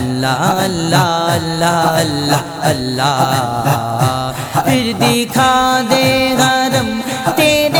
اللہ اللہ اللہ اللہ پھر دکھا دے حرم تیرے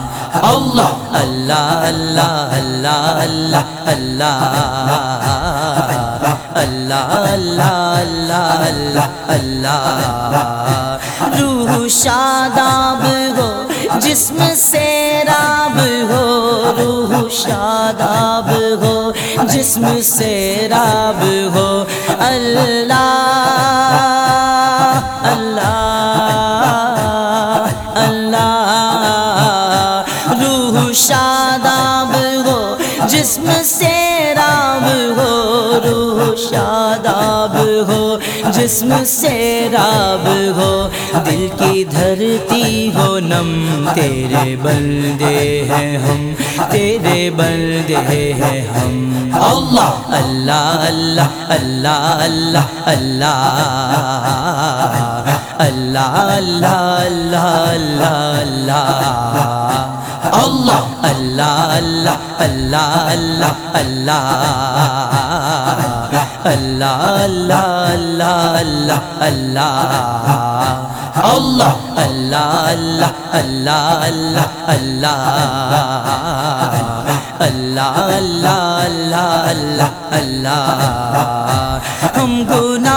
اللہ اللہ اللہ اللہ اللہ اللہ اللہ اللہ اللہ اللہ روح شاداب ہو جسم سے راب ہو روح شاداب ہو جسم سے راب ہو اللہ شاداب ہو جسم سے راب ہو دل کی دھرتی ہو نم تیرے بندے ہیں ہم تیرے بندے ہیں ہم۔ اللہ اللہ اللہ اللہ اللہ۔ اللہ اللہ اللہ اللہ اللہ۔ اللہ۔ اللہ اللہ اللہ اللہ اللہ۔ اللہ اللہ اللہ اللہ اللہ. اللہ اللہ اللہ اللہ اللہ اللہ اللہ اللہ ہم گناہ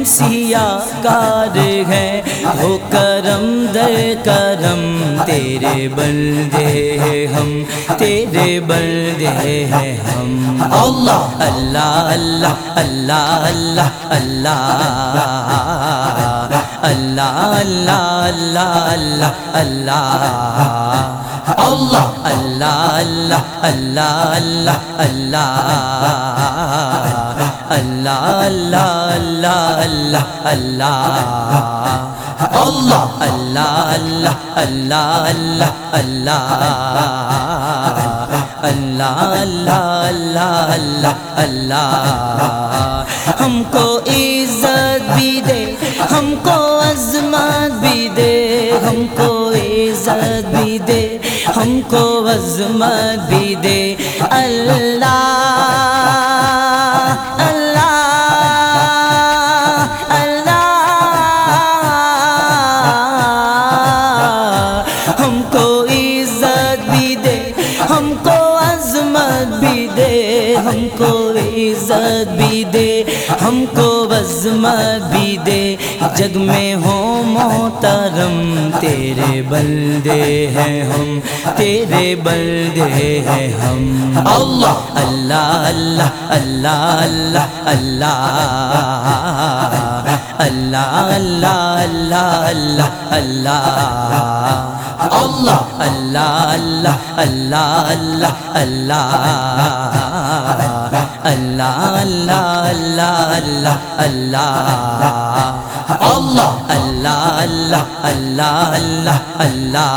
ہم سیاہ کار ہیں۔ ہو کرم در کرم تیرے بندے ہیں ہم۔ تیرے بندے ہیں ہم۔ اللہ اللہ اللہ اللہ اللہ۔ اللہ اللہ اللہ اللہ اللہ۔ اللہ۔ اللہ اللہ اللہ اللہ اللہ۔ اللہ اللہ اللہ اللہ اللہ اللہ اللہ اللہ اللہ اللہ اللہ اللہ ہم کو عزت بھی دے ہم کو عظمت بھی دے ہم کو عزت بھی دے ہم کو عظمت بھی دے اللہ دے ہم کو عظمت بھی دے جگ میں ہو محترم تیرے بندے ہیں ہم تیرے بندے ہیں ہم اللہ اللہ اللہ اللہ اللہ اللہ اللہ اللہ اللہ اللہ اللہ اللہ اللہ اللہ اللہ اللہ اللہ اللہ اللہ اللہ اللہ اللہ اللہ اللہ اللہ اللہ اللہ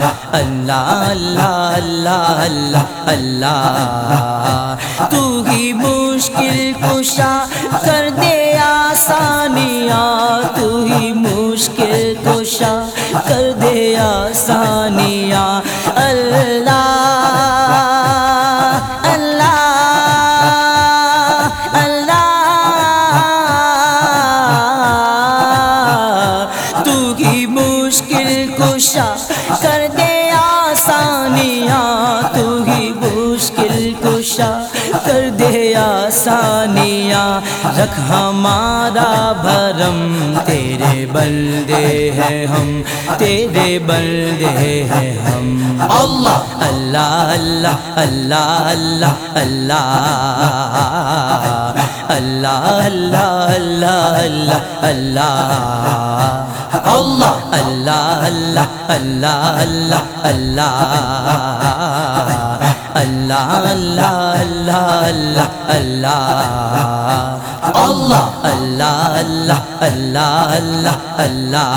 اللہ اللہ اللہ اللہ اللہ تو ہی مشکل کشا کر دے کر دے آسانیاں رکھ ہمارا بھرم۔ تیرے بندے ہیں ہم تیرے بندے ہیں ہم۔ اللہ۔ اللہ اللہ اللہ اللہ اللہ۔ اللہ اللہ اللہ اللہ اللہ۔ اللہ۔ اللہ اللہ اللہ اللہ اللہ۔ اللہ اللہ اللہ اللہ اللہ۔ اللہ اللہ اللہ اللہ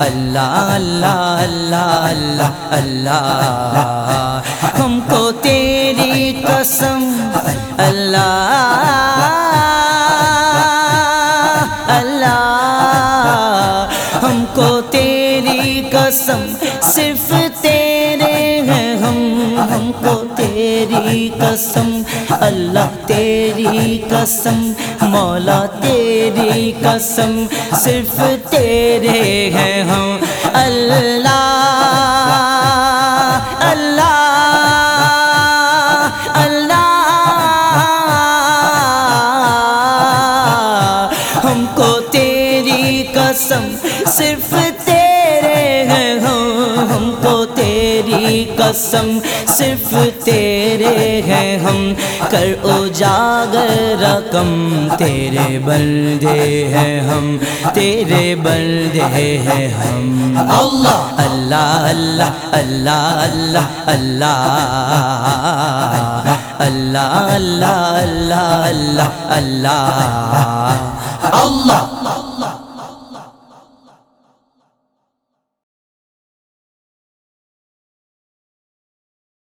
اللہ اللہ اللہ اللہ ہم کو تیری قسم اللہ تیری قسم اللہ تیری قسم مولا تیری قسم صرف تیرے ہیں ہم اللہ اللہ قسم صرف تیرے ہیں ہم۔ کر اجاگر رقم تیرے بندے ہیں ہم۔ تیرے بندے ہیں ہم۔ اللہ اللہ اللہ اللہ اللہ۔ اللہ اللہ اللہ اللہ اللہ۔ اللہ۔